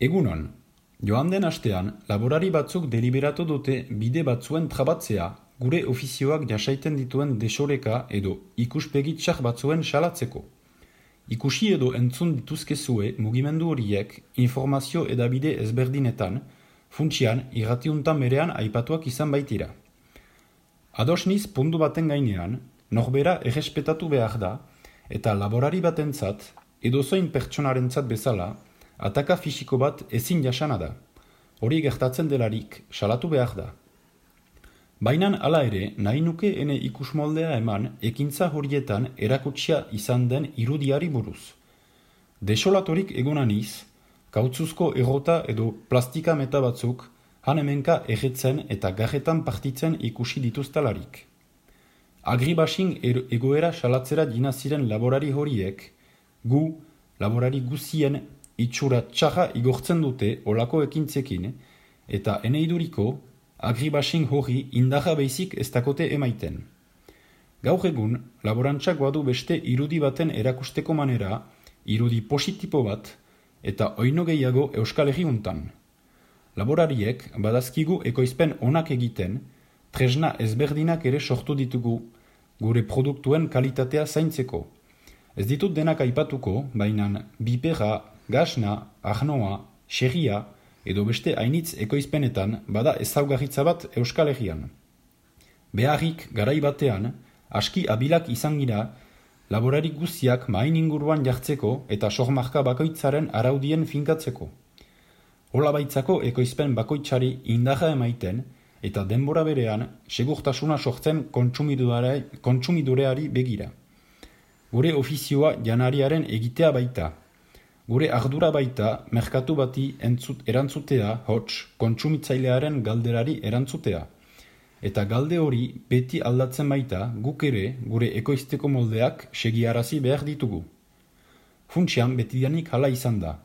Egunon, joan den astean, laborari batzuk deliberatu dute bide batzuen trabatzea gure ofizioak jasaiten dituen desoreka edo ikuspegi txar batzuen salatzeko. Ikusi edo entzun dituzkezue mugimendu horiek informazio edabide ezberdinetan, funtsian irratiuntan berean aipatuak izan baitira. Adosniz puntu baten gainean, norbera errespetatu behar da, eta laborari batentzat, edo zoin pertsonarentzat bezala, ataka fisiko bat ezin jasana da. Hori gertatzen delarik, salatu behar da. Bainan hala ere, nahi nuke ene ikusmoldea eman ekintza horietan erakutsia izan den irudiari buruz. Desolatorik egonaniz, kautzuzko errota edo plastika meta batzuk han hemenka erretzen eta garretan partitzen ikusi dituztalarik. Agribasing er egoera salatzera dina ziren laborari horiek, gu, laborari guzien itxura txaja igortzen dute olako ekintzekin, eta eneiduriko, agribasing hori indaja behizik ez dakote emaiten. Gaur egun, laborantzak badu beste irudi baten erakusteko manera, irudi positibo bat, eta oino gehiago euskal untan. Laborariek badazkigu ekoizpen onak egiten, tresna ezberdinak ere sortu ditugu gure produktuen kalitatea zaintzeko. Ez ditut denak aipatuko, baina bipera, gasna, ahnoa, xerria edo beste hainitz ekoizpenetan bada ezaugarritza bat euskal egian. Beharrik garai batean, aski abilak izan gira, laborari guztiak main inguruan jartzeko eta sormarka bakoitzaren araudien finkatzeko. Ola baitzako ekoizpen bakoitzari indaja emaiten eta denbora berean segurtasuna sortzen kontsumidureari begira. Gure ofizioa janariaren egitea baita. Gure ardura baita merkatu bati entzut, erantzutea hots kontsumitzailearen galderari erantzutea. Eta galde hori beti aldatzen baita guk ere gure ekoizteko moldeak segiarazi behar ditugu. Funtsian betidanik hala izan da.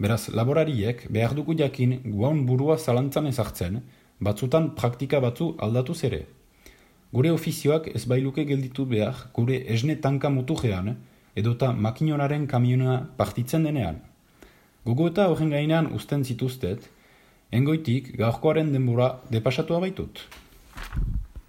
Beraz, laborariek behar dugu jakin guaun burua zalantzan ezartzen, batzutan praktika batzu aldatu zere. Gure ofizioak ez bailuke gelditu behar gure esne tanka mutujean edota makinonaren kamiona partitzen denean. Gugu eta horren gainean usten zituztet, engoitik gaurkoaren denbora depasatua baitut.